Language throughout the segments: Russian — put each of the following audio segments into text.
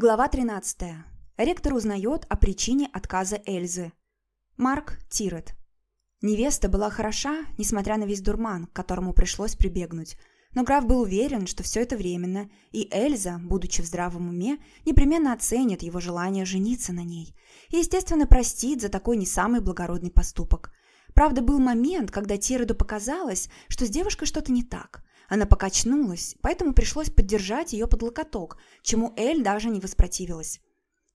Глава 13. Ректор узнает о причине отказа Эльзы. Марк Тирет. Невеста была хороша, несмотря на весь дурман, к которому пришлось прибегнуть. Но граф был уверен, что все это временно, и Эльза, будучи в здравом уме, непременно оценит его желание жениться на ней. И, естественно, простит за такой не самый благородный поступок. Правда, был момент, когда Тиреду показалось, что с девушкой что-то не так – она покачнулась, поэтому пришлось поддержать ее под локоток, чему Эль даже не воспротивилась.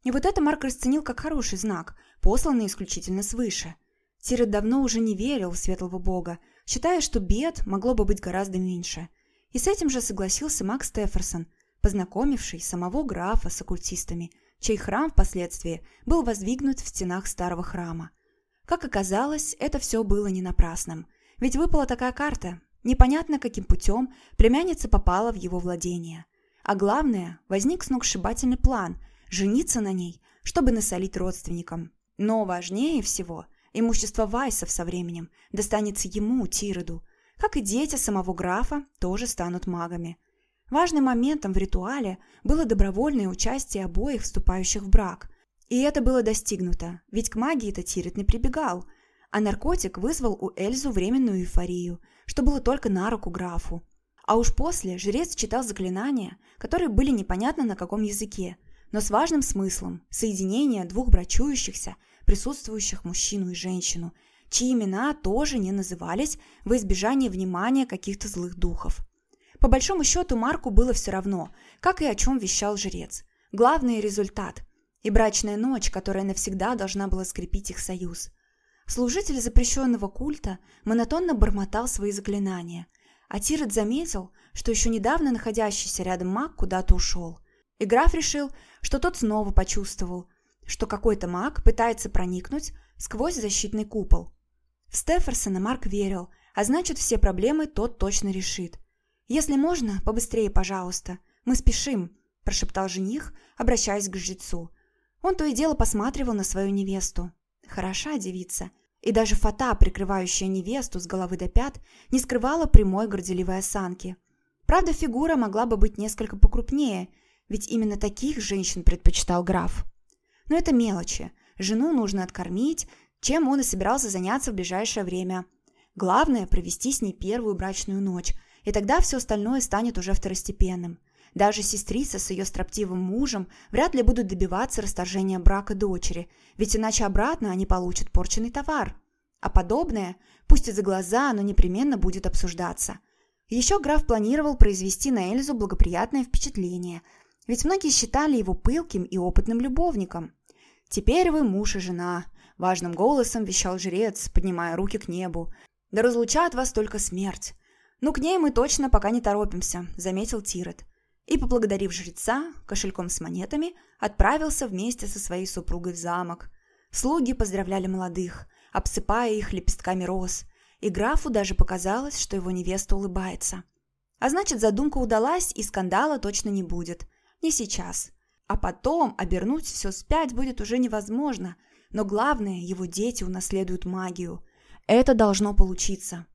И вот это Марк расценил как хороший знак, посланный исключительно свыше. Тирет давно уже не верил в светлого бога, считая, что бед могло бы быть гораздо меньше. И с этим же согласился Макс Стеферсон, познакомивший самого графа с оккультистами, чей храм впоследствии был воздвигнут в стенах старого храма. Как оказалось, это все было не напрасным. Ведь выпала такая карта, Непонятно, каким путем племянница попала в его владение. А главное, возник сногсшибательный план – жениться на ней, чтобы насолить родственникам. Но важнее всего, имущество Вайсов со временем достанется ему, Тироду, как и дети самого графа тоже станут магами. Важным моментом в ритуале было добровольное участие обоих вступающих в брак. И это было достигнуто, ведь к магии-то Тирет не прибегал, а наркотик вызвал у Эльзу временную эйфорию – что было только на руку графу. А уж после жрец читал заклинания, которые были непонятно на каком языке, но с важным смыслом – соединения двух брачующихся, присутствующих мужчину и женщину, чьи имена тоже не назывались во избежание внимания каких-то злых духов. По большому счету Марку было все равно, как и о чем вещал жрец. Главный – результат. И брачная ночь, которая навсегда должна была скрепить их союз – Служитель запрещенного культа монотонно бормотал свои заклинания, а Тирет заметил, что еще недавно находящийся рядом маг куда-то ушел. И граф решил, что тот снова почувствовал, что какой-то маг пытается проникнуть сквозь защитный купол. В Стеферсона Марк верил, а значит, все проблемы тот точно решит. «Если можно, побыстрее, пожалуйста. Мы спешим», – прошептал жених, обращаясь к жрецу. Он то и дело посматривал на свою невесту. Хороша девица, и даже фата, прикрывающая невесту с головы до пят, не скрывала прямой горделивой осанки. Правда, фигура могла бы быть несколько покрупнее, ведь именно таких женщин предпочитал граф. Но это мелочи. Жену нужно откормить, чем он и собирался заняться в ближайшее время. Главное – провести с ней первую брачную ночь, и тогда все остальное станет уже второстепенным – даже сестрица с ее строптивым мужем вряд ли будут добиваться расторжения брака дочери, ведь иначе обратно они получат порченный товар. А подобное, пусть и за глаза, но непременно будет обсуждаться. Еще граф планировал произвести на Эльзу благоприятное впечатление, ведь многие считали его пылким и опытным любовником. «Теперь вы муж и жена», – важным голосом вещал жрец, поднимая руки к небу. «Да разлучат вас только смерть». «Ну, к ней мы точно пока не торопимся», – заметил Тирет и, поблагодарив жреца кошельком с монетами, отправился вместе со своей супругой в замок. Слуги поздравляли молодых, обсыпая их лепестками роз, и графу даже показалось, что его невеста улыбается. А значит, задумка удалась, и скандала точно не будет. Не сейчас. А потом обернуть все спять будет уже невозможно, но главное, его дети унаследуют магию. Это должно получиться.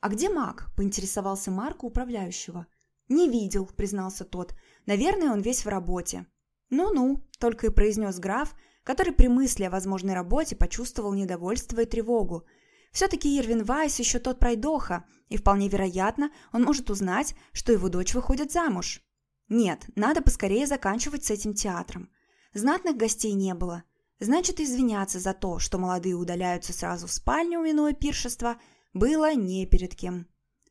«А где маг?» – поинтересовался Марк управляющего – «Не видел», – признался тот. «Наверное, он весь в работе». «Ну-ну», – только и произнес граф, который при мысли о возможной работе почувствовал недовольство и тревогу. Все-таки Ирвин Вайс еще тот пройдоха, и вполне вероятно, он может узнать, что его дочь выходит замуж. Нет, надо поскорее заканчивать с этим театром. Знатных гостей не было. Значит, извиняться за то, что молодые удаляются сразу в спальню, минуя пиршество, было не перед кем.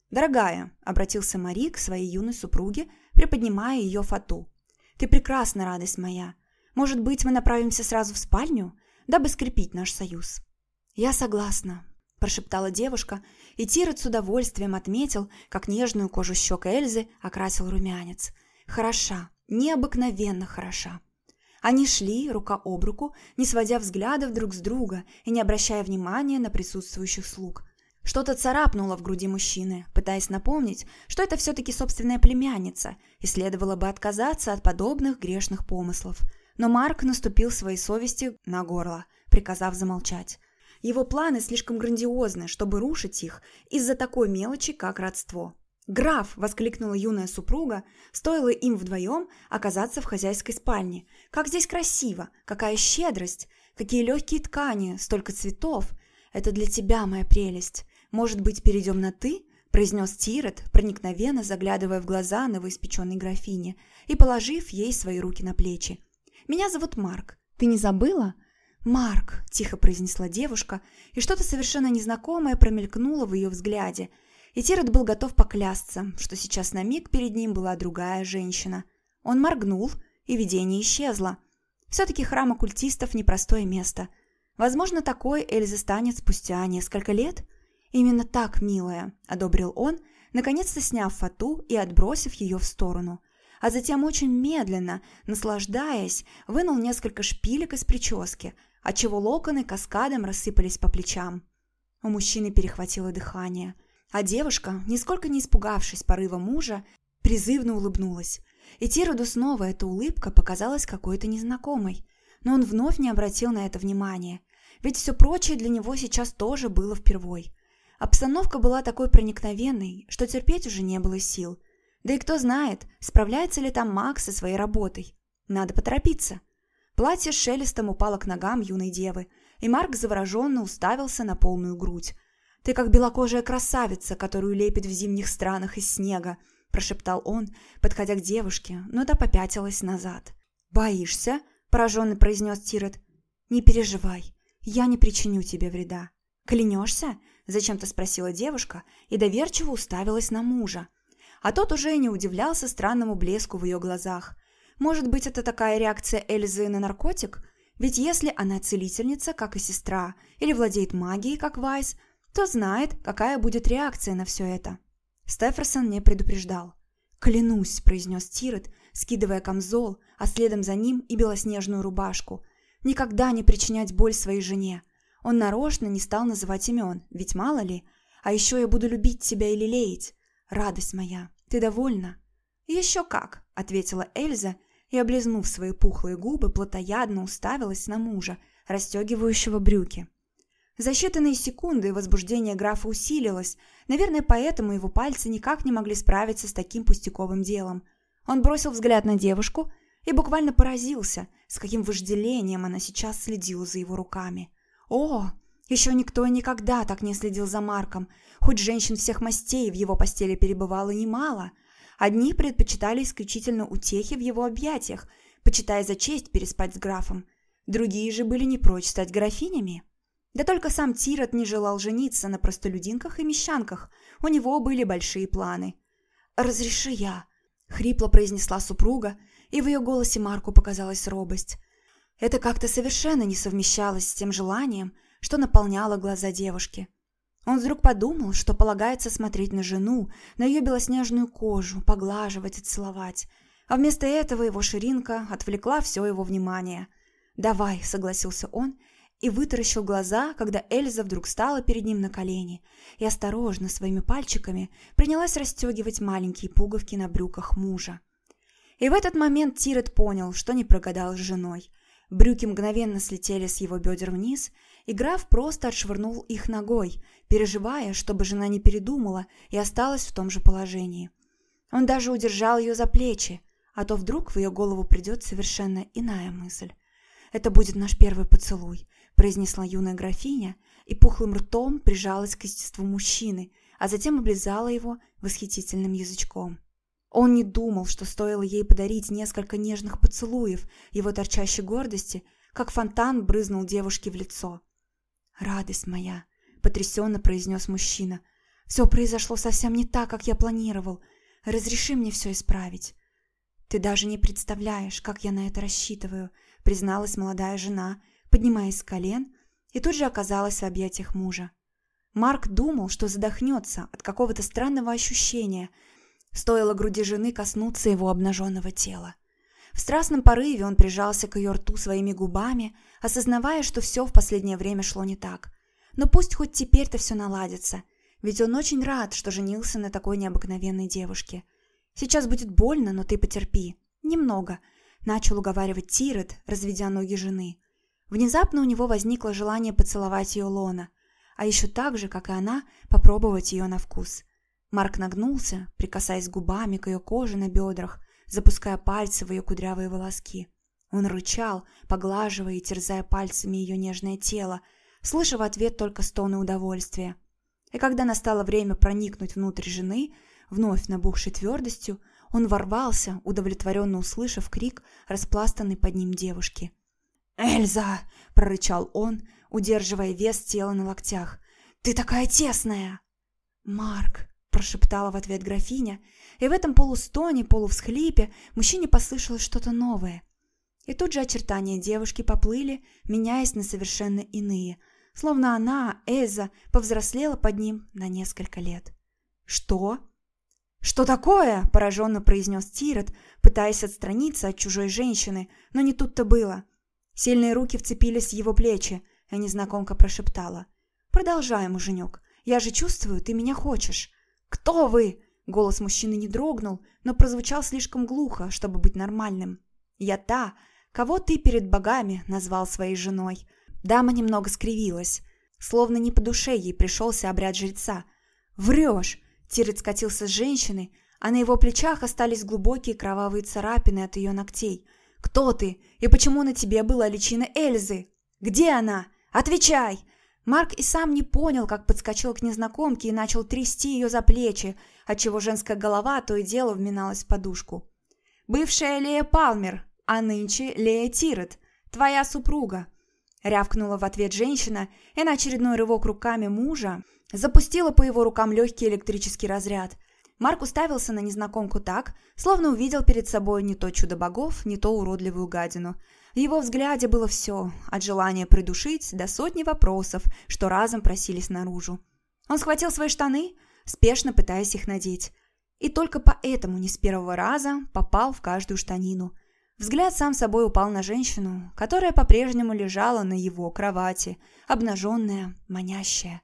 «Дорогая», — обратился Мари к своей юной супруге, приподнимая ее фату. «Ты прекрасна, радость моя. Может быть, мы направимся сразу в спальню, дабы скрепить наш союз?» «Я согласна», – прошептала девушка, и Тирет с удовольствием отметил, как нежную кожу щек Эльзы окрасил румянец. «Хороша, необыкновенно хороша». Они шли рука об руку, не сводя взглядов друг с друга и не обращая внимания на присутствующих слуг. Что-то царапнуло в груди мужчины, пытаясь напомнить, что это все-таки собственная племянница, и следовало бы отказаться от подобных грешных помыслов. Но Марк наступил своей совести на горло, приказав замолчать. Его планы слишком грандиозны, чтобы рушить их из-за такой мелочи, как родство. «Граф!» – воскликнула юная супруга, стоило им вдвоем оказаться в хозяйской спальне. «Как здесь красиво! Какая щедрость! Какие легкие ткани! Столько цветов! Это для тебя, моя прелесть! Может быть, перейдем на «ты»?» – произнес Тирет, проникновенно заглядывая в глаза новоиспеченной графине и положив ей свои руки на плечи. «Меня зовут Марк. Ты не забыла?» «Марк!» – тихо произнесла девушка, и что-то совершенно незнакомое промелькнуло в ее взгляде – и Тирот был готов поклясться, что сейчас на миг перед ним была другая женщина. Он моргнул, и видение исчезло. Все-таки храм оккультистов – непростое место. Возможно, такой Эльза станет спустя несколько лет. Именно так, милая, одобрил он, наконец-то сняв фату и отбросив ее в сторону. А затем очень медленно, наслаждаясь, вынул несколько шпилек из прически, отчего локоны каскадом рассыпались по плечам. У мужчины перехватило дыхание – а девушка, нисколько не испугавшись порыва мужа, призывно улыбнулась. И Тироду снова эта улыбка показалась какой-то незнакомой. Но он вновь не обратил на это внимания. Ведь все прочее для него сейчас тоже было впервой. Обстановка была такой проникновенной, что терпеть уже не было сил. Да и кто знает, справляется ли там Макс со своей работой. Надо поторопиться. Платье с шелестом упало к ногам юной девы, и Марк завороженно уставился на полную грудь, «Ты как белокожая красавица, которую лепит в зимних странах из снега», – прошептал он, подходя к девушке, но та попятилась назад. «Боишься?» – пораженно произнес Тирет. «Не переживай, я не причиню тебе вреда». «Клянешься?» – зачем-то спросила девушка и доверчиво уставилась на мужа. А тот уже и не удивлялся странному блеску в ее глазах. Может быть, это такая реакция Эльзы на наркотик? Ведь если она целительница, как и сестра, или владеет магией, как Вайс, кто знает, какая будет реакция на все это. Стеферсон не предупреждал. «Клянусь», – произнес Тирет, скидывая камзол, а следом за ним и белоснежную рубашку. «Никогда не причинять боль своей жене. Он нарочно не стал называть имен, ведь мало ли. А еще я буду любить тебя и лелеять. Радость моя, ты довольна?» «Еще как», – ответила Эльза и, облизнув свои пухлые губы, плотоядно уставилась на мужа, расстегивающего брюки. За считанные секунды возбуждение графа усилилось, наверное, поэтому его пальцы никак не могли справиться с таким пустяковым делом. Он бросил взгляд на девушку и буквально поразился, с каким вожделением она сейчас следила за его руками. О, еще никто и никогда так не следил за Марком, хоть женщин всех мастей в его постели перебывало немало. Одни предпочитали исключительно утехи в его объятиях, почитая за честь переспать с графом. Другие же были не прочь стать графинями. Да только сам Тирот не желал жениться на простолюдинках и мещанках. У него были большие планы. «Разреши я», — хрипло произнесла супруга, и в ее голосе Марку показалась робость. Это как-то совершенно не совмещалось с тем желанием, что наполняло глаза девушки. Он вдруг подумал, что полагается смотреть на жену, на ее белоснежную кожу, поглаживать и целовать. А вместо этого его ширинка отвлекла все его внимание. «Давай», — согласился он, и вытаращил глаза, когда Эльза вдруг стала перед ним на колени и осторожно своими пальчиками принялась расстегивать маленькие пуговки на брюках мужа. И в этот момент Тирет понял, что не прогадал с женой. Брюки мгновенно слетели с его бедер вниз, и граф просто отшвырнул их ногой, переживая, чтобы жена не передумала и осталась в том же положении. Он даже удержал ее за плечи, а то вдруг в ее голову придет совершенно иная мысль. «Это будет наш первый поцелуй», произнесла юная графиня и пухлым ртом прижалась к естеству мужчины, а затем облизала его восхитительным язычком. Он не думал, что стоило ей подарить несколько нежных поцелуев его торчащей гордости, как фонтан брызнул девушке в лицо. «Радость моя!» — потрясенно произнес мужчина. «Все произошло совсем не так, как я планировал. Разреши мне все исправить». «Ты даже не представляешь, как я на это рассчитываю», — призналась молодая жена, поднимаясь с колен, и тут же оказалась в объятиях мужа. Марк думал, что задохнется от какого-то странного ощущения. Стоило груди жены коснуться его обнаженного тела. В страстном порыве он прижался к ее рту своими губами, осознавая, что все в последнее время шло не так. Но пусть хоть теперь-то все наладится, ведь он очень рад, что женился на такой необыкновенной девушке. Сейчас будет больно, но ты потерпи. Немного. Начал уговаривать Тирет, разведя ноги жены. Внезапно у него возникло желание поцеловать ее лона, а еще так же, как и она, попробовать ее на вкус. Марк нагнулся, прикасаясь губами к ее коже на бедрах, запуская пальцы в ее кудрявые волоски. Он рычал, поглаживая и терзая пальцами ее нежное тело, слыша в ответ только стоны удовольствия. И когда настало время проникнуть внутрь жены, вновь набухшей твердостью, он ворвался, удовлетворенно услышав крик, распластанный под ним девушки. «Эльза!» – прорычал он, удерживая вес тела на локтях. «Ты такая тесная!» «Марк!» – прошептала в ответ графиня, и в этом полустоне, полувсхлипе мужчине послышалось что-то новое. И тут же очертания девушки поплыли, меняясь на совершенно иные, словно она, Эльза, повзрослела под ним на несколько лет. «Что?» «Что такое?» – пораженно произнес Тирет, пытаясь отстраниться от чужой женщины, но не тут-то было. Сильные руки вцепились в его плечи, а незнакомка прошептала. «Продолжай, муженек. Я же чувствую, ты меня хочешь». «Кто вы?» Голос мужчины не дрогнул, но прозвучал слишком глухо, чтобы быть нормальным. «Я та, кого ты перед богами назвал своей женой». Дама немного скривилась, словно не по душе ей пришелся обряд жреца. «Врешь!» Тирет скатился с женщины, а на его плечах остались глубокие кровавые царапины от ее ногтей. «Кто ты? И почему на тебе была личина Эльзы? Где она? Отвечай!» Марк и сам не понял, как подскочил к незнакомке и начал трясти ее за плечи, отчего женская голова то и дело вминалась в подушку. «Бывшая Лея Палмер, а нынче Лея Тирет, твоя супруга», рявкнула в ответ женщина и на очередной рывок руками мужа запустила по его рукам легкий электрический разряд. Марк уставился на незнакомку так, словно увидел перед собой не то чудо богов, не то уродливую гадину. В его взгляде было все, от желания придушить до сотни вопросов, что разом просились наружу. Он схватил свои штаны, спешно пытаясь их надеть. И только поэтому не с первого раза попал в каждую штанину. Взгляд сам собой упал на женщину, которая по-прежнему лежала на его кровати, обнаженная, манящая.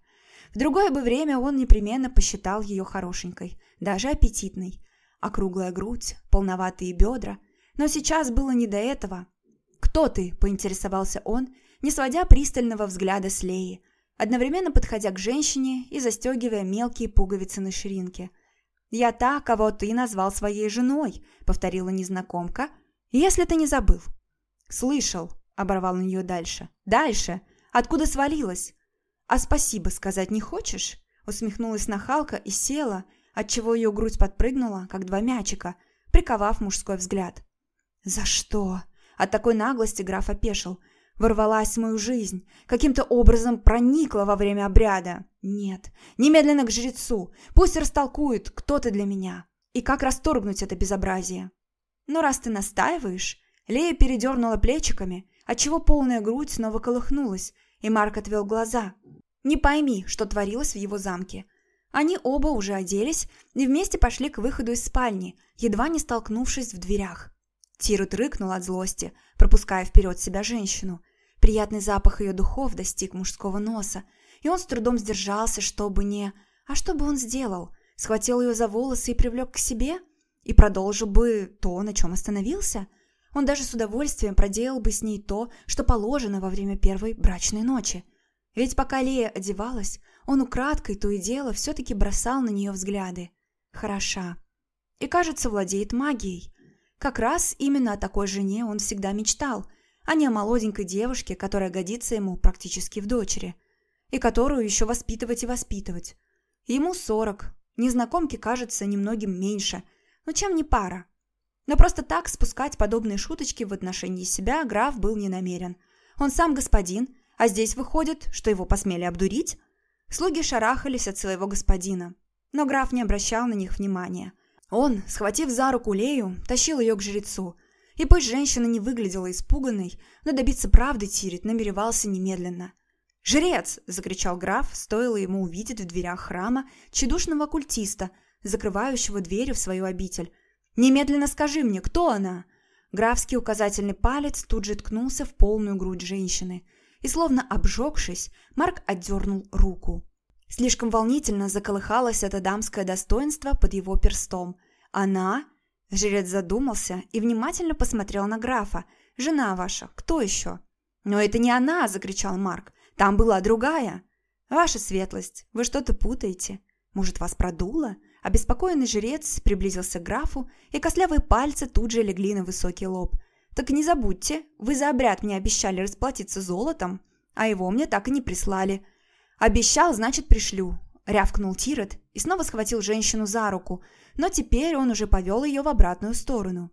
В другое бы время он непременно посчитал ее хорошенькой, даже аппетитной. Округлая грудь, полноватые бедра. Но сейчас было не до этого. «Кто ты?» – поинтересовался он, не сводя пристального взгляда с Леи, одновременно подходя к женщине и застегивая мелкие пуговицы на ширинке. «Я та, кого ты назвал своей женой», – повторила незнакомка, – «если ты не забыл». «Слышал», – оборвал на нее дальше. «Дальше? Откуда свалилась?» «А спасибо сказать не хочешь?» Усмехнулась нахалка и села, отчего ее грудь подпрыгнула, как два мячика, приковав мужской взгляд. «За что?» От такой наглости граф опешил. Ворвалась в мою жизнь, каким-то образом проникла во время обряда. Нет, немедленно к жрецу, пусть растолкует, кто ты для меня, и как расторгнуть это безобразие. Но раз ты настаиваешь, Лея передернула плечиками, отчего полная грудь снова колыхнулась, и Марк отвел глаза, не пойми, что творилось в его замке. Они оба уже оделись и вместе пошли к выходу из спальни, едва не столкнувшись в дверях. Тирут рыкнул от злости, пропуская вперед себя женщину. Приятный запах ее духов достиг мужского носа, и он с трудом сдержался, чтобы не... А что бы он сделал? Схватил ее за волосы и привлек к себе? И продолжил бы то, на чем остановился? Он даже с удовольствием проделал бы с ней то, что положено во время первой брачной ночи. Ведь пока Лея одевалась, он украдкой то и дело все-таки бросал на нее взгляды. Хороша. И, кажется, владеет магией. Как раз именно о такой жене он всегда мечтал, а не о молоденькой девушке, которая годится ему практически в дочери, и которую еще воспитывать и воспитывать. Ему сорок, незнакомки кажется немногим меньше, но чем не пара. Но просто так спускать подобные шуточки в отношении себя граф был не намерен. Он сам господин – а здесь выходит, что его посмели обдурить? Слуги шарахались от своего господина. Но граф не обращал на них внимания. Он, схватив за руку Лею, тащил ее к жрецу. И пусть женщина не выглядела испуганной, но добиться правды Тирит намеревался немедленно. «Жрец!» – закричал граф, стоило ему увидеть в дверях храма чудушного культиста, закрывающего двери в свою обитель. «Немедленно скажи мне, кто она?» Графский указательный палец тут же ткнулся в полную грудь женщины – и, словно обжегшись, Марк отдернул руку. Слишком волнительно заколыхалось это дамское достоинство под его перстом. «Она?» Жрец задумался и внимательно посмотрел на графа. «Жена ваша, кто еще?» «Но это не она!» – закричал Марк. «Там была другая!» «Ваша светлость, вы что-то путаете. Может, вас продуло? Обеспокоенный жрец приблизился к графу, и костлявые пальцы тут же легли на высокий лоб. «Так не забудьте, вы за обряд мне обещали расплатиться золотом, а его мне так и не прислали». «Обещал, значит, пришлю», — рявкнул Тирет и снова схватил женщину за руку, но теперь он уже повел ее в обратную сторону.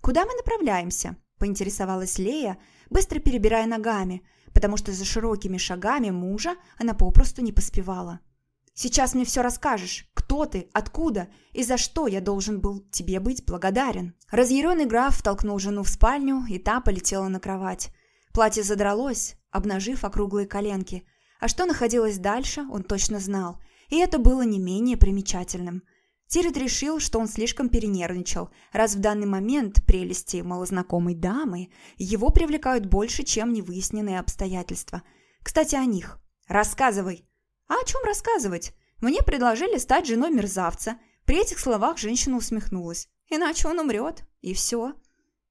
«Куда мы направляемся?» – поинтересовалась Лея, быстро перебирая ногами, потому что за широкими шагами мужа она попросту не поспевала. Сейчас мне все расскажешь. Кто ты, откуда и за что я должен был тебе быть благодарен». Разъяренный граф толкнул жену в спальню, и та полетела на кровать. Платье задралось, обнажив округлые коленки. А что находилось дальше, он точно знал. И это было не менее примечательным. Тирет решил, что он слишком перенервничал, раз в данный момент прелести малознакомой дамы его привлекают больше, чем невыясненные обстоятельства. Кстати, о них. «Рассказывай!» А о чем рассказывать? Мне предложили стать женой мерзавца. При этих словах женщина усмехнулась. Иначе он умрет. И все.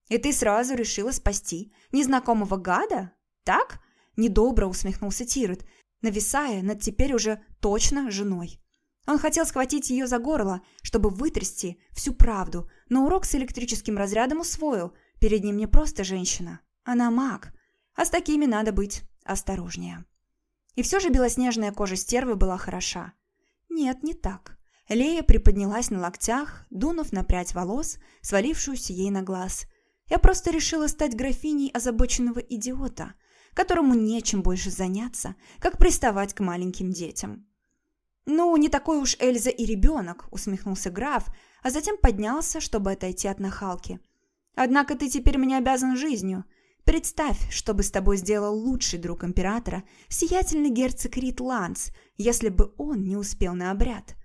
И ты сразу решила спасти незнакомого гада? Так? Недобро усмехнулся Тирет, нависая над теперь уже точно женой. Он хотел схватить ее за горло, чтобы вытрясти всю правду, но урок с электрическим разрядом усвоил. Перед ним не просто женщина, она маг. А с такими надо быть осторожнее. И все же белоснежная кожа стервы была хороша. Нет, не так. Лея приподнялась на локтях, дунув на прядь волос, свалившуюся ей на глаз. Я просто решила стать графиней озабоченного идиота, которому нечем больше заняться, как приставать к маленьким детям. «Ну, не такой уж Эльза и ребенок», — усмехнулся граф, а затем поднялся, чтобы отойти от нахалки. «Однако ты теперь мне обязан жизнью. Представь, что бы с тобой сделал лучший друг императора, сиятельный герцог Рит Ланс, если бы он не успел на обряд.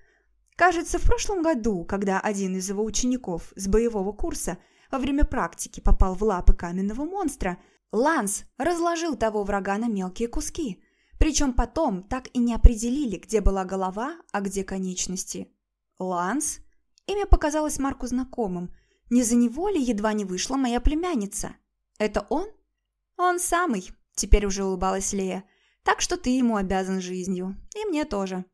Кажется, в прошлом году, когда один из его учеников с боевого курса во время практики попал в лапы каменного монстра, Ланс разложил того врага на мелкие куски. Причем потом так и не определили, где была голова, а где конечности. Ланс? Имя показалось Марку знакомым. Не за него ли едва не вышла моя племянница? «Это он?» «Он самый», — теперь уже улыбалась Лея. «Так что ты ему обязан жизнью. И мне тоже».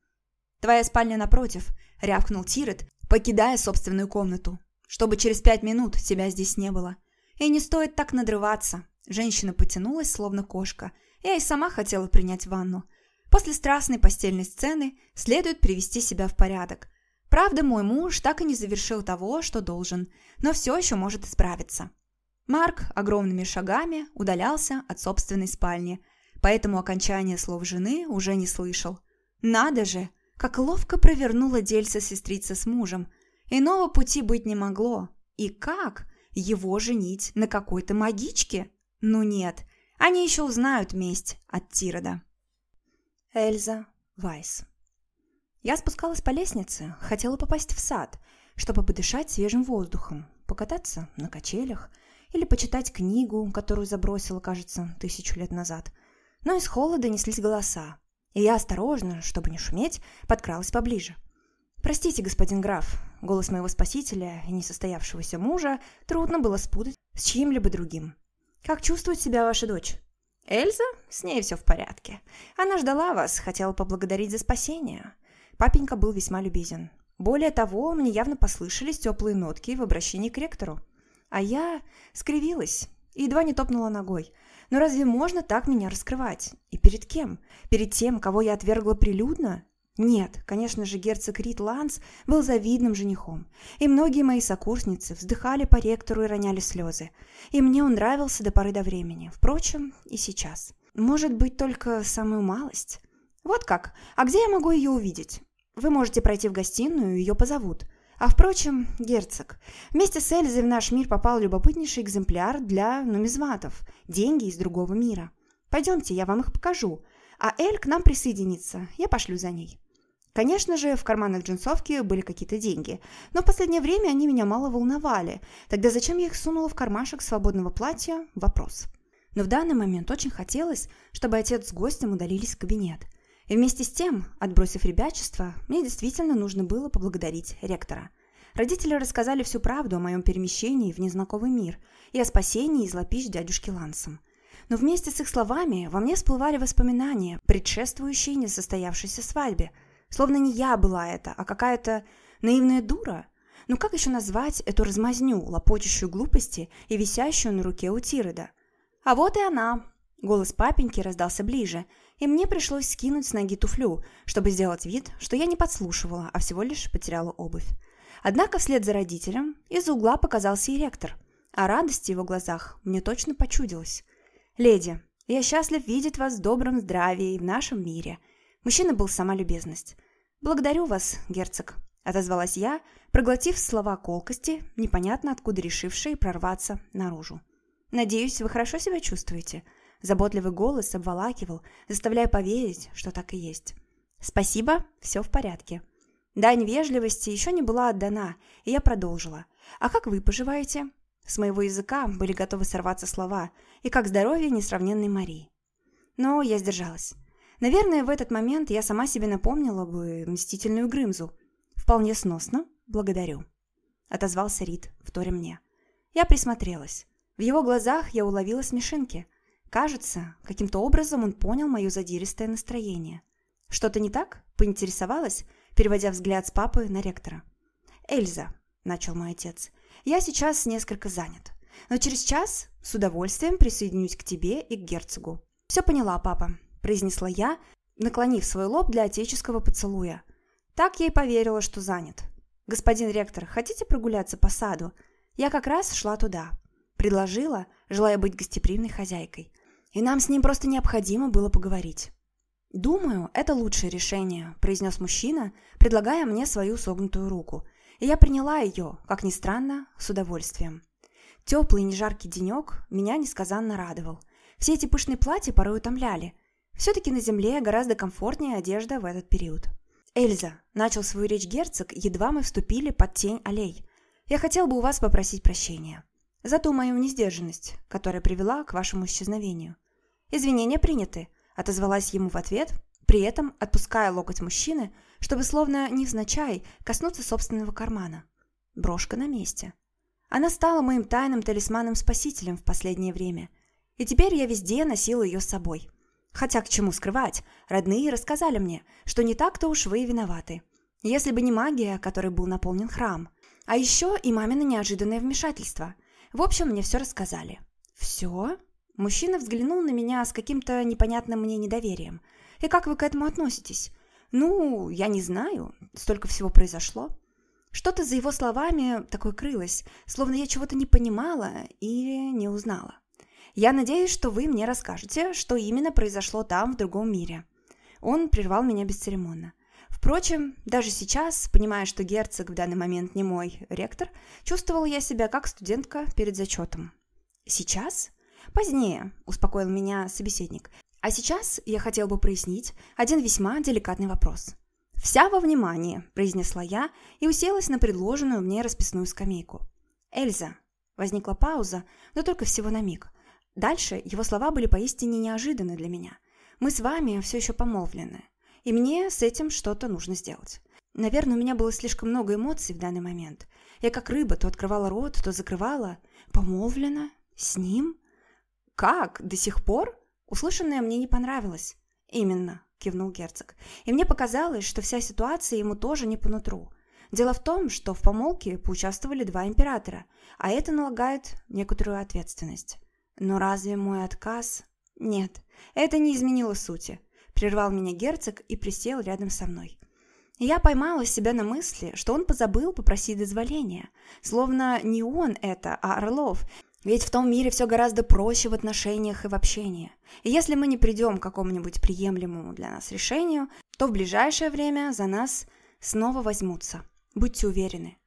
«Твоя спальня напротив», — рявкнул Тирет, покидая собственную комнату. «Чтобы через пять минут тебя здесь не было. И не стоит так надрываться». Женщина потянулась, словно кошка. Я и сама хотела принять ванну. После страстной постельной сцены следует привести себя в порядок. Правда, мой муж так и не завершил того, что должен, но все еще может исправиться. Марк огромными шагами удалялся от собственной спальни, поэтому окончание слов жены уже не слышал. Надо же, как ловко провернула дельца сестрица с мужем. Иного пути быть не могло. И как? Его женить на какой-то магичке? Ну нет, они еще узнают месть от Тирода. Эльза Вайс Я спускалась по лестнице, хотела попасть в сад, чтобы подышать свежим воздухом, покататься на качелях – или почитать книгу, которую забросила, кажется, тысячу лет назад. Но из холода неслись голоса, и я осторожно, чтобы не шуметь, подкралась поближе. «Простите, господин граф, голос моего спасителя и несостоявшегося мужа трудно было спутать с чьим-либо другим. Как чувствует себя ваша дочь?» «Эльза? С ней все в порядке. Она ждала вас, хотела поблагодарить за спасение». Папенька был весьма любезен. Более того, мне явно послышались теплые нотки в обращении к ректору. А я скривилась и едва не топнула ногой. Но разве можно так меня раскрывать? И перед кем? Перед тем, кого я отвергла прилюдно? Нет, конечно же, герцог Рид Ланс был завидным женихом, и многие мои сокурсницы вздыхали по ректору и роняли слезы. И мне он нравился до поры до времени. Впрочем, и сейчас. Может быть, только самую малость? Вот как. А где я могу ее увидеть? Вы можете пройти в гостиную, ее позовут. А впрочем, герцог, вместе с Эльзой в наш мир попал любопытнейший экземпляр для нумизматов, деньги из другого мира. Пойдемте, я вам их покажу, а Эль к нам присоединится, я пошлю за ней. Конечно же, в карманах джинсовки были какие-то деньги, но в последнее время они меня мало волновали. Тогда зачем я их сунула в кармашек свободного платья – вопрос. Но в данный момент очень хотелось, чтобы отец с гостем удалились в кабинет – и вместе с тем, отбросив ребячество, мне действительно нужно было поблагодарить ректора. Родители рассказали всю правду о моем перемещении в незнакомый мир и о спасении из лапищ дядюшки Лансом. Но вместе с их словами во мне всплывали воспоминания, предшествующие несостоявшейся свадьбе. Словно не я была это, а какая-то Наивная дура? Ну как еще назвать эту размазню, лопочущую глупости и висящую на руке у Тирода? А вот и она. Голос папеньки раздался ближе, и мне пришлось скинуть с ноги туфлю, чтобы сделать вид, что я не подслушивала, а всего лишь потеряла обувь. Однако вслед за родителем из угла показался и ректор, а радость в его глазах мне точно почудилась. «Леди, я счастлив видеть вас в добром здравии и в нашем мире». Мужчина был сама любезность. «Благодарю вас, герцог», — отозвалась я, проглотив слова колкости, непонятно откуда решившие прорваться наружу. «Надеюсь, вы хорошо себя чувствуете?» Заботливый голос обволакивал, заставляя поверить, что так и есть. «Спасибо, все в порядке». Дань вежливости еще не была отдана, и я продолжила. «А как вы поживаете?» С моего языка были готовы сорваться слова, и как здоровье несравненной Марии. Но я сдержалась. Наверное, в этот момент я сама себе напомнила бы мстительную Грымзу. «Вполне сносно. Благодарю», — отозвался Рид, вторя мне. Я присмотрелась. В его глазах я уловила смешинки. Кажется, каким-то образом он понял мое задиристое настроение. «Что-то не так?» – поинтересовалась, переводя взгляд с папы на ректора. «Эльза», – начал мой отец, – «я сейчас несколько занят, но через час с удовольствием присоединюсь к тебе и к герцогу». «Все поняла, папа», – произнесла я, наклонив свой лоб для отеческого поцелуя. Так я и поверила, что занят. «Господин ректор, хотите прогуляться по саду?» Я как раз шла туда. Предложила, желая быть гостеприимной хозяйкой и нам с ним просто необходимо было поговорить. «Думаю, это лучшее решение», – произнес мужчина, предлагая мне свою согнутую руку, и я приняла ее, как ни странно, с удовольствием. Теплый и нежаркий денек меня несказанно радовал. Все эти пышные платья порой утомляли. Все-таки на земле гораздо комфортнее одежда в этот период. «Эльза», – начал свою речь герцог, едва мы вступили под тень аллей. «Я хотел бы у вас попросить прощения за ту мою несдержанность, которая привела к вашему исчезновению. «Извинения приняты», – отозвалась ему в ответ, при этом отпуская локоть мужчины, чтобы словно невзначай коснуться собственного кармана. Брошка на месте. Она стала моим тайным талисманом-спасителем в последнее время, и теперь я везде носила ее с собой. Хотя к чему скрывать, родные рассказали мне, что не так-то уж вы и виноваты. Если бы не магия, которой был наполнен храм. А еще и мамино неожиданное вмешательство. В общем, мне все рассказали. «Все?» Мужчина взглянул на меня с каким-то непонятным мне недоверием. «И как вы к этому относитесь?» «Ну, я не знаю. Столько всего произошло». Что-то за его словами такое крылось, словно я чего-то не понимала или не узнала. «Я надеюсь, что вы мне расскажете, что именно произошло там, в другом мире». Он прервал меня бесцеремонно. Впрочем, даже сейчас, понимая, что герцог в данный момент не мой ректор, чувствовала я себя как студентка перед зачетом. «Сейчас?» «Позднее», – успокоил меня собеседник. «А сейчас я хотел бы прояснить один весьма деликатный вопрос». «Вся во внимание», – произнесла я и уселась на предложенную мне расписную скамейку. «Эльза». Возникла пауза, но только всего на миг. Дальше его слова были поистине неожиданны для меня. «Мы с вами все еще помолвлены, и мне с этим что-то нужно сделать». Наверное, у меня было слишком много эмоций в данный момент. Я как рыба то открывала рот, то закрывала. Помолвлена? С ним? «Как? До сих пор?» Услышанное мне не понравилось. «Именно», – кивнул герцог. «И мне показалось, что вся ситуация ему тоже не по нутру. Дело в том, что в помолке поучаствовали два императора, а это налагает некоторую ответственность. Но разве мой отказ... Нет, это не изменило сути. Прервал меня герцог и присел рядом со мной. Я поймала себя на мысли, что он позабыл попросить дозволения. Словно не он это, а Орлов, ведь в том мире все гораздо проще в отношениях и в общении. И если мы не придем к какому-нибудь приемлемому для нас решению, то в ближайшее время за нас снова возьмутся. Будьте уверены.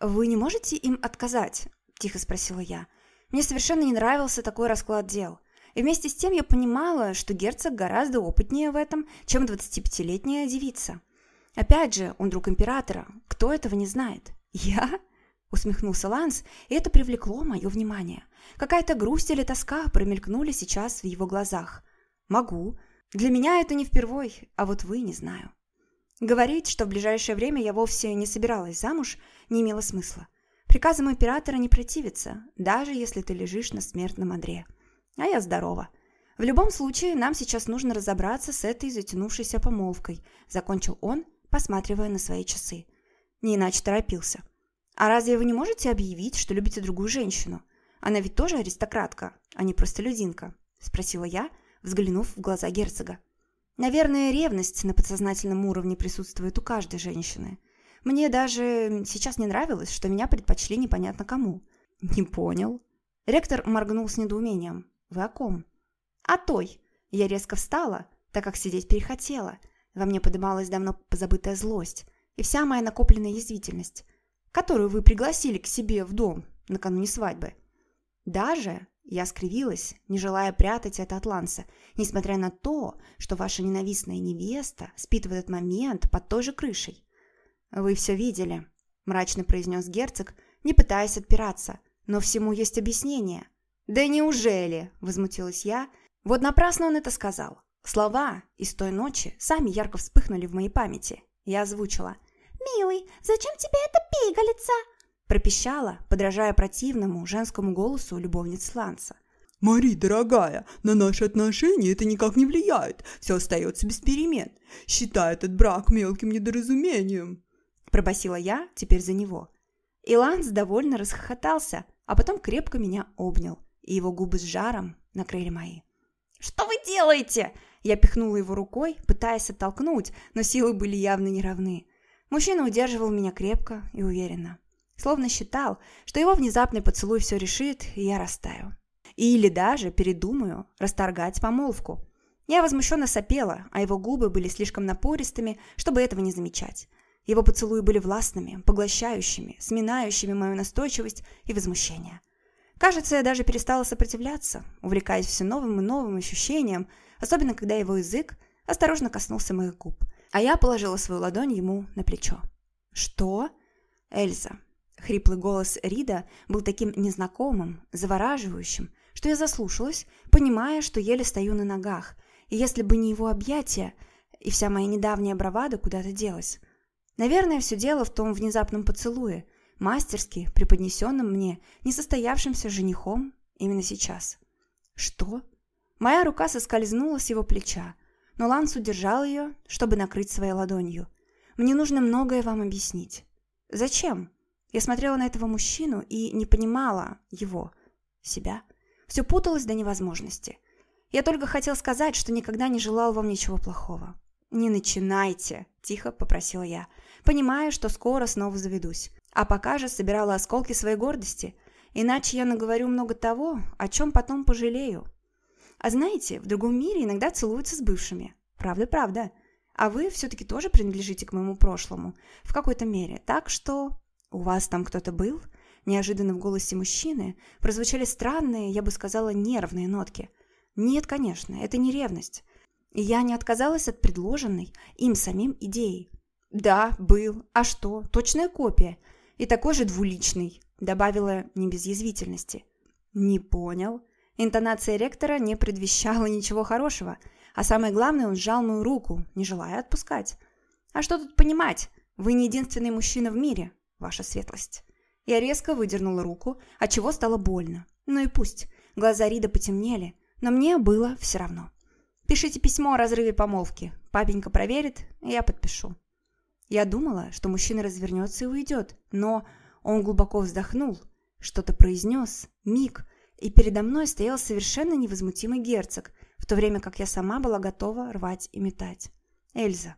«Вы не можете им отказать?» – тихо спросила я. Мне совершенно не нравился такой расклад дел. И вместе с тем я понимала, что герцог гораздо опытнее в этом, чем 25-летняя девица. Опять же, он друг императора. Кто этого не знает? Я? Усмехнулся Ланс, и это привлекло мое внимание. Какая-то грусть или тоска промелькнули сейчас в его глазах. «Могу. Для меня это не впервой, а вот вы не знаю». Говорить, что в ближайшее время я вовсе не собиралась замуж, не имело смысла. Приказам императора не противиться, даже если ты лежишь на смертном одре. А я здорова. В любом случае, нам сейчас нужно разобраться с этой затянувшейся помолвкой, закончил он, посматривая на свои часы. Не иначе торопился. «А разве вы не можете объявить, что любите другую женщину? Она ведь тоже аристократка, а не простолюдинка?» – спросила я, взглянув в глаза герцога. «Наверное, ревность на подсознательном уровне присутствует у каждой женщины. Мне даже сейчас не нравилось, что меня предпочли непонятно кому». «Не понял». Ректор моргнул с недоумением. «Вы о ком?» «О той». Я резко встала, так как сидеть перехотела. Во мне подымалась давно позабытая злость и вся моя накопленная язвительность, которую вы пригласили к себе в дом накануне свадьбы. Даже я скривилась, не желая прятать это от Ланса, несмотря на то, что ваша ненавистная невеста спит в этот момент под той же крышей. «Вы все видели», – мрачно произнес герцог, не пытаясь отпираться, но всему есть объяснение. «Да неужели?» – возмутилась я. Вот напрасно он это сказал. Слова из той ночи сами ярко вспыхнули в моей памяти. Я озвучила. «Милый, зачем тебе эта пигалица?» пропищала, подражая противному женскому голосу любовниц Ланса. «Мари, дорогая, на наши отношения это никак не влияет, все остается без перемен. Считай этот брак мелким недоразумением», – пробасила я теперь за него. И Ланс довольно расхохотался, а потом крепко меня обнял, и его губы с жаром накрыли мои. «Что вы делаете?» Я пихнула его рукой, пытаясь оттолкнуть, но силы были явно неравны. Мужчина удерживал меня крепко и уверенно словно считал, что его внезапный поцелуй все решит, и я растаю. Или даже передумаю расторгать помолвку. Я возмущенно сопела, а его губы были слишком напористыми, чтобы этого не замечать. Его поцелуи были властными, поглощающими, сминающими мою настойчивость и возмущение. Кажется, я даже перестала сопротивляться, увлекаясь все новым и новым ощущением, особенно когда его язык осторожно коснулся моих губ, а я положила свою ладонь ему на плечо. «Что?» «Эльза, Хриплый голос Рида был таким незнакомым, завораживающим, что я заслушалась, понимая, что еле стою на ногах, и если бы не его объятия, и вся моя недавняя бравада куда-то делась. Наверное, все дело в том внезапном поцелуе, мастерски преподнесенном мне несостоявшимся женихом именно сейчас. Что? Моя рука соскользнула с его плеча, но Ланс удержал ее, чтобы накрыть своей ладонью. Мне нужно многое вам объяснить. Зачем? Я смотрела на этого мужчину и не понимала его, себя. Все путалось до невозможности. Я только хотел сказать, что никогда не желал вам ничего плохого. «Не начинайте», – тихо попросила я, понимая, что скоро снова заведусь. А пока же собирала осколки своей гордости, иначе я наговорю много того, о чем потом пожалею. А знаете, в другом мире иногда целуются с бывшими. Правда-правда. А вы все-таки тоже принадлежите к моему прошлому, в какой-то мере. Так что «У вас там кто-то был?» Неожиданно в голосе мужчины прозвучали странные, я бы сказала, нервные нотки. «Нет, конечно, это не ревность. И я не отказалась от предложенной им самим идеи. «Да, был. А что? Точная копия. И такой же двуличный», добавила не без язвительности. «Не понял». Интонация ректора не предвещала ничего хорошего, а самое главное, он сжал мою руку, не желая отпускать. «А что тут понимать? Вы не единственный мужчина в мире ваша светлость». Я резко выдернула руку, отчего стало больно. Ну и пусть. Глаза Рида потемнели, но мне было все равно. Пишите письмо о разрыве помолвки. Папенька проверит, и я подпишу. Я думала, что мужчина развернется и уйдет, но он глубоко вздохнул, что-то произнес, миг, и передо мной стоял совершенно невозмутимый герцог, в то время как я сама была готова рвать и метать. Эльза.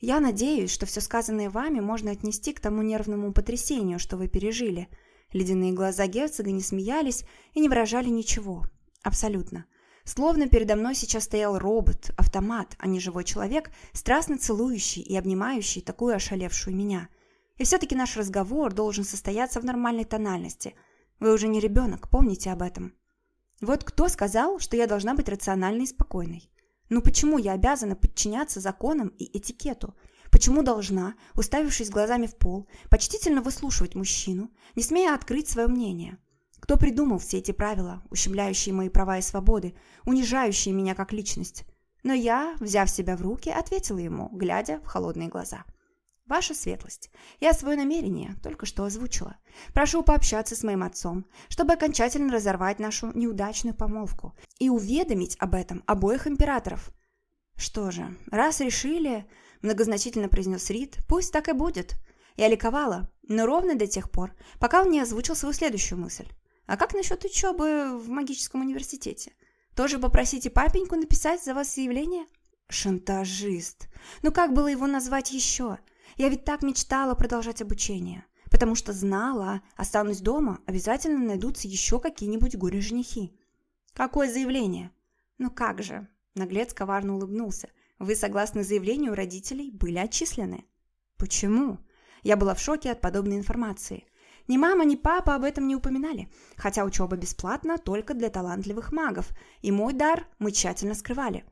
Я надеюсь, что все сказанное вами можно отнести к тому нервному потрясению, что вы пережили. Ледяные глаза герцога не смеялись и не выражали ничего. Абсолютно. Словно передо мной сейчас стоял робот, автомат, а не живой человек, страстно целующий и обнимающий такую ошалевшую меня. И все-таки наш разговор должен состояться в нормальной тональности. Вы уже не ребенок, помните об этом. Вот кто сказал, что я должна быть рациональной и спокойной? Ну почему я обязана подчиняться законам и этикету? Почему должна, уставившись глазами в пол, почтительно выслушивать мужчину, не смея открыть свое мнение? Кто придумал все эти правила, ущемляющие мои права и свободы, унижающие меня как личность? Но я, взяв себя в руки, ответила ему, глядя в холодные глаза. «Ваша светлость, я свое намерение только что озвучила. Прошу пообщаться с моим отцом, чтобы окончательно разорвать нашу неудачную помолвку и уведомить об этом обоих императоров». «Что же, раз решили...» – многозначительно произнес Рид. «Пусть так и будет. Я ликовала, но ровно до тех пор, пока он не озвучил свою следующую мысль. А как насчет учебы в магическом университете? Тоже попросите папеньку написать за вас заявление? Шантажист. Ну как было его назвать еще? Я ведь так мечтала продолжать обучение. Потому что знала, останусь дома, обязательно найдутся еще какие-нибудь горе-женихи. Какое заявление? Ну как же? Наглец коварно улыбнулся. Вы, согласно заявлению родителей, были отчислены. Почему? Я была в шоке от подобной информации. Ни мама, ни папа об этом не упоминали, хотя учеба бесплатна только для талантливых магов, и мой дар мы тщательно скрывали.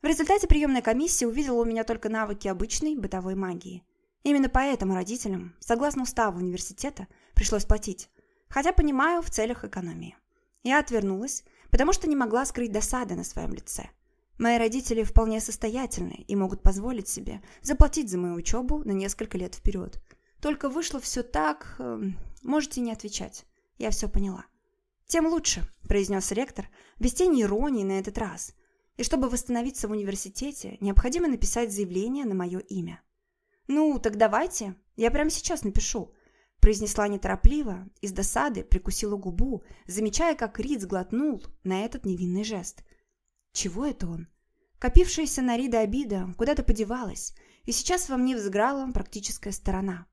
В результате приемная комиссия увидела у меня только навыки обычной бытовой магии. Именно поэтому родителям, согласно уставу университета, пришлось платить, хотя понимаю, в целях экономии. Я отвернулась, потому что не могла скрыть досады на своем лице. Мои родители вполне состоятельны и могут позволить себе заплатить за мою учебу на несколько лет вперед. Только вышло все так... Можете не отвечать. Я все поняла. «Тем лучше», – произнес ректор, без тени иронии на этот раз. «И чтобы восстановиться в университете, необходимо написать заявление на мое имя». «Ну, так давайте. Я прямо сейчас напишу», – произнесла неторопливо и с досады прикусила губу, замечая, как Рид сглотнул на этот невинный жест. Чего это он? Копившаяся на Рида обида куда-то подевалась, и сейчас во мне взыграла практическая сторона.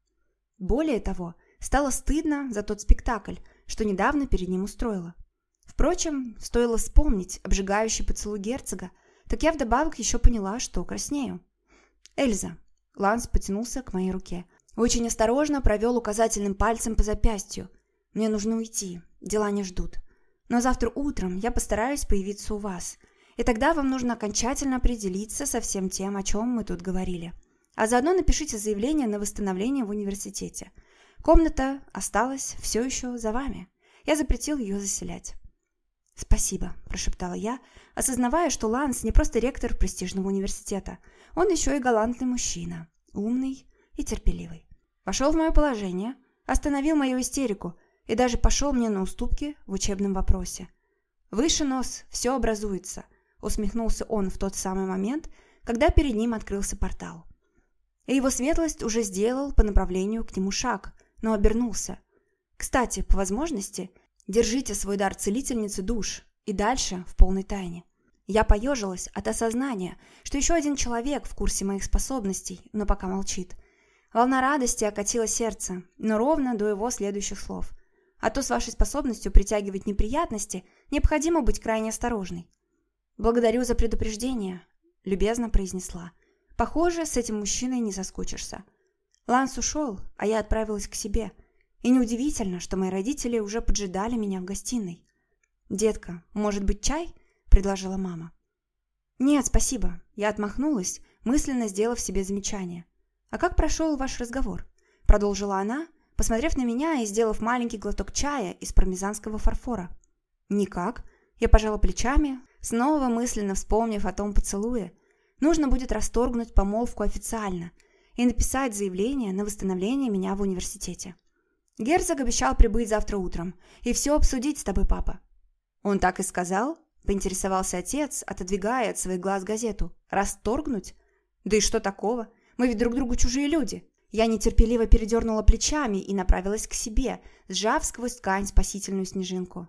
Более того, стало стыдно за тот спектакль, что недавно перед ним устроила. Впрочем, стоило вспомнить обжигающий поцелуй герцога, так я вдобавок еще поняла, что краснею. «Эльза, Ланс потянулся к моей руке. Очень осторожно провел указательным пальцем по запястью. «Мне нужно уйти. Дела не ждут. Но завтра утром я постараюсь появиться у вас. И тогда вам нужно окончательно определиться со всем тем, о чем мы тут говорили. А заодно напишите заявление на восстановление в университете. Комната осталась все еще за вами. Я запретил ее заселять». «Спасибо», – прошептала я, осознавая, что Ланс не просто ректор престижного университета – он еще и галантный мужчина, умный и терпеливый. Пошел в мое положение, остановил мою истерику и даже пошел мне на уступки в учебном вопросе. «Выше нос, все образуется», — усмехнулся он в тот самый момент, когда перед ним открылся портал. И его светлость уже сделал по направлению к нему шаг, но обернулся. «Кстати, по возможности, держите свой дар целительницы душ и дальше в полной тайне». Я поежилась от осознания, что еще один человек в курсе моих способностей, но пока молчит. Волна радости окатила сердце, но ровно до его следующих слов. А то с вашей способностью притягивать неприятности необходимо быть крайне осторожной. «Благодарю за предупреждение», — любезно произнесла. «Похоже, с этим мужчиной не соскучишься». Ланс ушел, а я отправилась к себе. И неудивительно, что мои родители уже поджидали меня в гостиной. «Детка, может быть, чай?» предложила мама. «Нет, спасибо». Я отмахнулась, мысленно сделав себе замечание. «А как прошел ваш разговор?» Продолжила она, посмотрев на меня и сделав маленький глоток чая из пармезанского фарфора. «Никак». Я пожала плечами, снова мысленно вспомнив о том поцелуе. Нужно будет расторгнуть помолвку официально и написать заявление на восстановление меня в университете. Герцог обещал прибыть завтра утром и все обсудить с тобой, папа. Он так и сказал? Поинтересовался отец, отодвигая от своих глаз газету. «Расторгнуть? Да и что такого? Мы ведь друг другу чужие люди». Я нетерпеливо передернула плечами и направилась к себе, сжав сквозь ткань спасительную снежинку.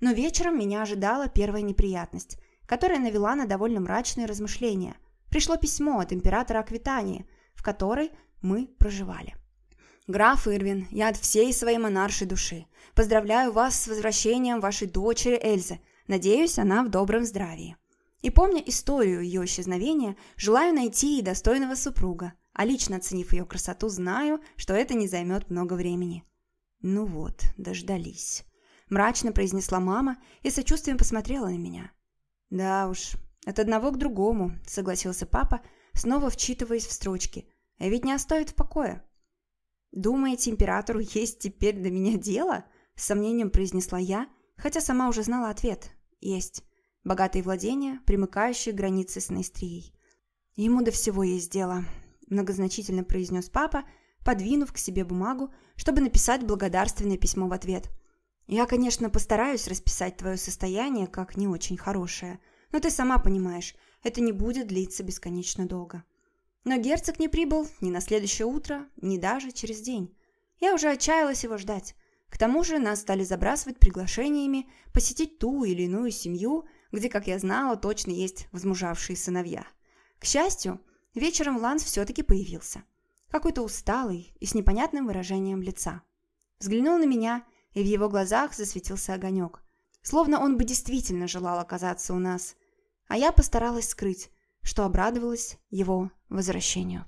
Но вечером меня ожидала первая неприятность, которая навела на довольно мрачные размышления. Пришло письмо от императора Аквитании, в которой мы проживали. «Граф Ирвин, я от всей своей монаршей души. Поздравляю вас с возвращением вашей дочери Эльзы. Надеюсь, она в добром здравии. И помня историю ее исчезновения, желаю найти ей достойного супруга, а лично оценив ее красоту, знаю, что это не займет много времени. Ну вот, дождались. Мрачно произнесла мама и сочувствием посмотрела на меня. Да уж, от одного к другому, согласился папа, снова вчитываясь в строчки. А ведь не оставит в покое. «Думаете, императору есть теперь до меня дело?» С сомнением произнесла я – хотя сама уже знала ответ. Есть. Богатые владения, примыкающие к границе с Наистрией. Ему до всего есть дело, многозначительно произнес папа, подвинув к себе бумагу, чтобы написать благодарственное письмо в ответ. Я, конечно, постараюсь расписать твое состояние как не очень хорошее, но ты сама понимаешь, это не будет длиться бесконечно долго. Но герцог не прибыл ни на следующее утро, ни даже через день. Я уже отчаялась его ждать. К тому же нас стали забрасывать приглашениями посетить ту или иную семью, где, как я знала, точно есть возмужавшие сыновья. К счастью, вечером Ланс все-таки появился. Какой-то усталый и с непонятным выражением лица. Взглянул на меня, и в его глазах засветился огонек. Словно он бы действительно желал оказаться у нас. А я постаралась скрыть, что обрадовалась его возвращению.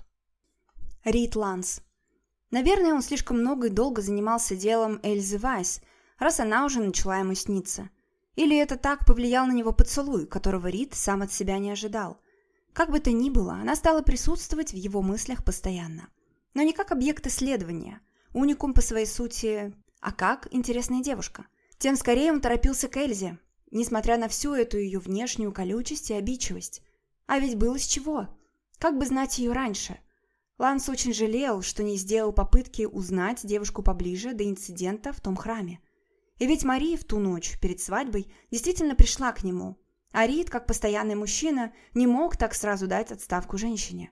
Рид Ланс. Наверное, он слишком много и долго занимался делом Эльзы Вайс, раз она уже начала ему сниться. Или это так повлиял на него поцелуй, которого Рид сам от себя не ожидал. Как бы то ни было, она стала присутствовать в его мыслях постоянно. Но не как объект исследования, уникум по своей сути, а как интересная девушка. Тем скорее он торопился к Эльзе, несмотря на всю эту ее внешнюю колючесть и обидчивость. А ведь было с чего. Как бы знать ее раньше? Ланс очень жалел, что не сделал попытки узнать девушку поближе до инцидента в том храме. И ведь Мария в ту ночь перед свадьбой действительно пришла к нему, а Рид, как постоянный мужчина, не мог так сразу дать отставку женщине.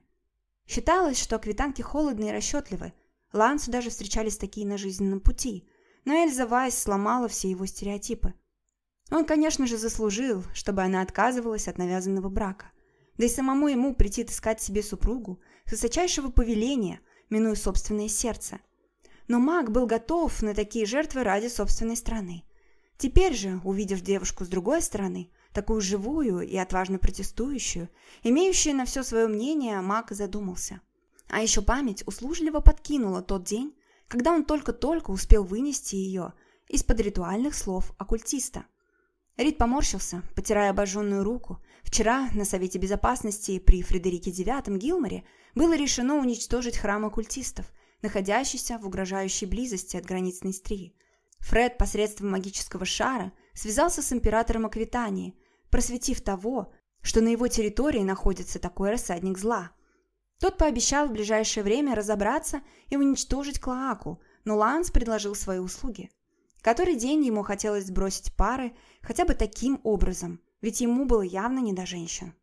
Считалось, что квитанки холодны и расчетливы. Лансу даже встречались такие на жизненном пути, но Эльза Вайс сломала все его стереотипы. Он, конечно же, заслужил, чтобы она отказывалась от навязанного брака. Да и самому ему прийти искать себе супругу с высочайшего повеления, минуя собственное сердце – но маг был готов на такие жертвы ради собственной страны. Теперь же, увидев девушку с другой стороны, такую живую и отважно протестующую, имеющую на все свое мнение, маг задумался. А еще память услужливо подкинула тот день, когда он только-только успел вынести ее из-под ритуальных слов оккультиста. Рид поморщился, потирая обожженную руку. Вчера на Совете Безопасности при Фредерике IX Гилморе было решено уничтожить храм оккультистов – находящийся в угрожающей близости от границ Нестрии. Фред посредством магического шара связался с императором Аквитании, просветив того, что на его территории находится такой рассадник зла. Тот пообещал в ближайшее время разобраться и уничтожить Клоаку, но Ланс предложил свои услуги. Который день ему хотелось сбросить пары хотя бы таким образом, ведь ему было явно не до женщин.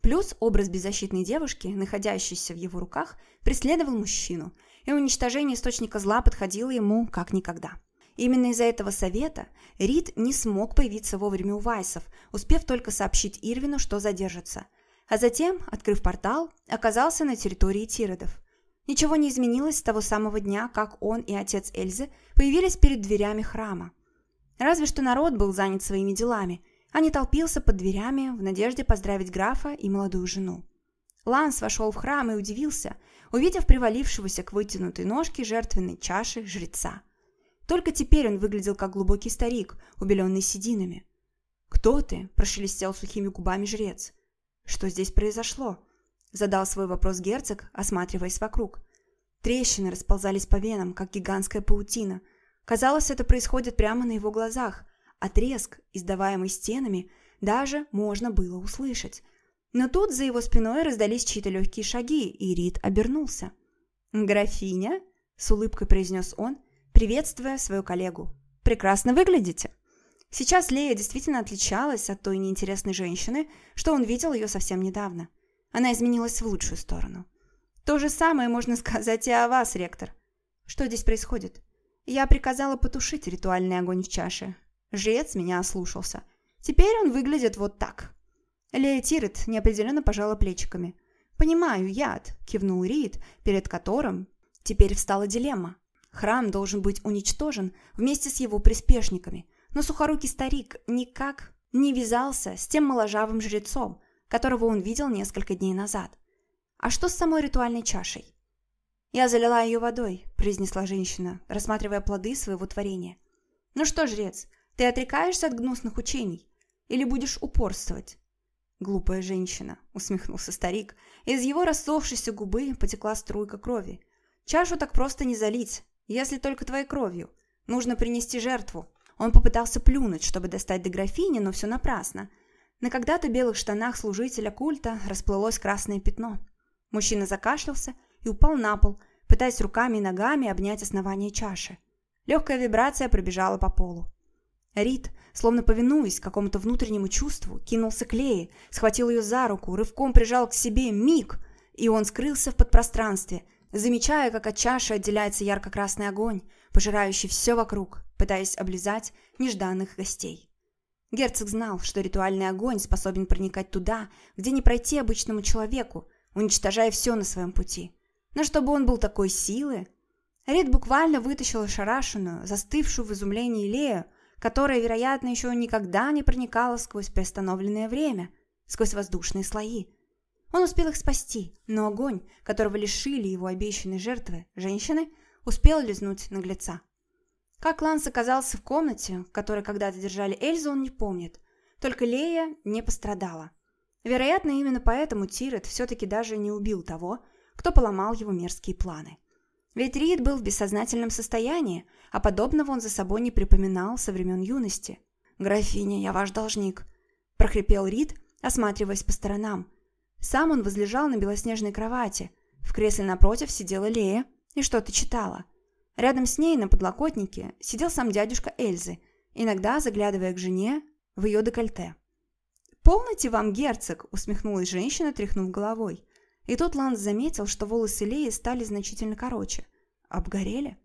Плюс образ беззащитной девушки, находящейся в его руках, преследовал мужчину, и уничтожение источника зла подходило ему как никогда. Именно из-за этого совета Рид не смог появиться вовремя у Вайсов, успев только сообщить Ирвину, что задержится. А затем, открыв портал, оказался на территории Тиродов. Ничего не изменилось с того самого дня, как он и отец Эльзы появились перед дверями храма. Разве что народ был занят своими делами, а не толпился под дверями в надежде поздравить графа и молодую жену. Ланс вошел в храм и удивился, увидев привалившегося к вытянутой ножке жертвенной чаши жреца. Только теперь он выглядел как глубокий старик, убеленный сединами. «Кто ты?» – прошелестел сухими губами жрец. «Что здесь произошло?» – задал свой вопрос герцог, осматриваясь вокруг. Трещины расползались по венам, как гигантская паутина. Казалось, это происходит прямо на его глазах, а треск, издаваемый стенами, даже можно было услышать – но тут за его спиной раздались чьи-то легкие шаги, и Рид обернулся. «Графиня?» – с улыбкой произнес он, приветствуя свою коллегу. «Прекрасно выглядите!» Сейчас Лея действительно отличалась от той неинтересной женщины, что он видел ее совсем недавно. Она изменилась в лучшую сторону. То же самое можно сказать и о вас, ректор. Что здесь происходит? Я приказала потушить ритуальный огонь в чаше. Жрец меня ослушался. Теперь он выглядит вот так. Лея Тирет неопределенно пожала плечиками. «Понимаю, яд», – кивнул Рид, перед которым теперь встала дилемма. Храм должен быть уничтожен вместе с его приспешниками, но сухорукий старик никак не вязался с тем моложавым жрецом, которого он видел несколько дней назад. А что с самой ритуальной чашей? «Я залила ее водой», – произнесла женщина, рассматривая плоды своего творения. «Ну что, жрец, ты отрекаешься от гнусных учений? Или будешь упорствовать?» «Глупая женщина», — усмехнулся старик. Из его рассохшейся губы потекла струйка крови. «Чашу так просто не залить, если только твоей кровью. Нужно принести жертву». Он попытался плюнуть, чтобы достать до графини, но все напрасно. На когда-то белых штанах служителя культа расплылось красное пятно. Мужчина закашлялся и упал на пол, пытаясь руками и ногами обнять основание чаши. Легкая вибрация пробежала по полу. Рид, словно повинуясь какому-то внутреннему чувству, кинулся к Лее, схватил ее за руку, рывком прижал к себе миг, и он скрылся в подпространстве, замечая, как от чаши отделяется ярко-красный огонь, пожирающий все вокруг, пытаясь облизать нежданных гостей. Герцог знал, что ритуальный огонь способен проникать туда, где не пройти обычному человеку, уничтожая все на своем пути. Но чтобы он был такой силы... Рид буквально вытащил ошарашенную, застывшую в изумлении Лею, которая, вероятно, еще никогда не проникала сквозь приостановленное время, сквозь воздушные слои. Он успел их спасти, но огонь, которого лишили его обещанной жертвы, женщины, успел лизнуть наглеца. Как Ланс оказался в комнате, в которой когда-то держали Эльзу, он не помнит. Только Лея не пострадала. Вероятно, именно поэтому Тирет все-таки даже не убил того, кто поломал его мерзкие планы. Ведь Рид был в бессознательном состоянии, а подобного он за собой не припоминал со времен юности. «Графиня, я ваш должник», – прохрипел Рид, осматриваясь по сторонам. Сам он возлежал на белоснежной кровати. В кресле напротив сидела Лея и что-то читала – Рядом с ней на подлокотнике сидел сам дядюшка Эльзы, иногда заглядывая к жене в ее декольте. «Полноте вам, герцог!» – усмехнулась женщина, тряхнув головой. И тут Ланс заметил, что волосы Леи стали значительно короче. Обгорели?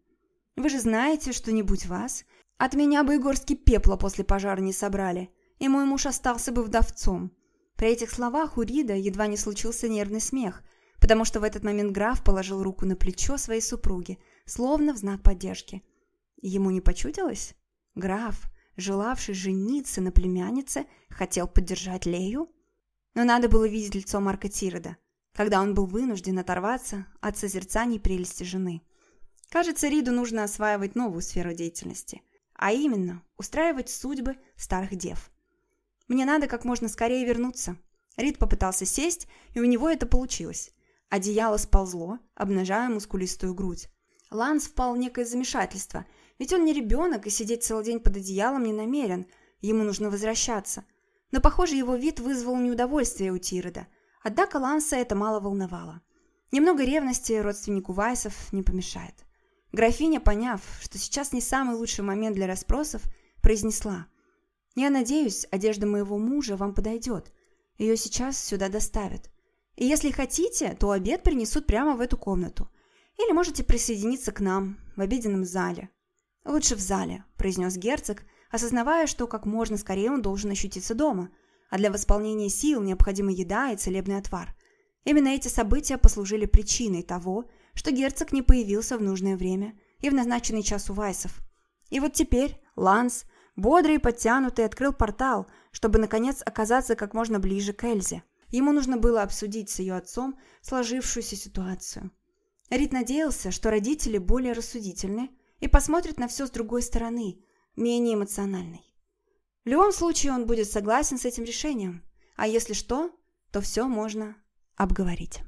«Вы же знаете, что не будь вас, от меня бы и горстки пепла после пожара не собрали, и мой муж остался бы вдовцом». При этих словах у Рида едва не случился нервный смех, потому что в этот момент граф положил руку на плечо своей супруги – словно в знак поддержки. Ему не почудилось? Граф, желавший жениться на племяннице, хотел поддержать Лею? Но надо было видеть лицо Марка Тирода, когда он был вынужден оторваться от созерцаний прелести жены. Кажется, Риду нужно осваивать новую сферу деятельности, а именно устраивать судьбы старых дев. Мне надо как можно скорее вернуться. Рид попытался сесть, и у него это получилось. Одеяло сползло, обнажая мускулистую грудь. Ланс впал в некое замешательство, ведь он не ребенок и сидеть целый день под одеялом не намерен, ему нужно возвращаться. Но, похоже, его вид вызвал неудовольствие у Тирода, однако Ланса это мало волновало. Немного ревности родственнику Вайсов не помешает. Графиня, поняв, что сейчас не самый лучший момент для расспросов, произнесла «Я надеюсь, одежда моего мужа вам подойдет. Ее сейчас сюда доставят. И если хотите, то обед принесут прямо в эту комнату. Или можете присоединиться к нам в обеденном зале». «Лучше в зале», – произнес герцог, осознавая, что как можно скорее он должен ощутиться дома, а для восполнения сил необходима еда и целебный отвар. Именно эти события послужили причиной того, что герцог не появился в нужное время и в назначенный час у Вайсов. И вот теперь Ланс, бодрый и подтянутый, открыл портал, чтобы, наконец, оказаться как можно ближе к Эльзе. Ему нужно было обсудить с ее отцом сложившуюся ситуацию. Рид надеялся, что родители более рассудительны и посмотрят на все с другой стороны, менее эмоциональной. В любом случае он будет согласен с этим решением, а если что, то все можно обговорить.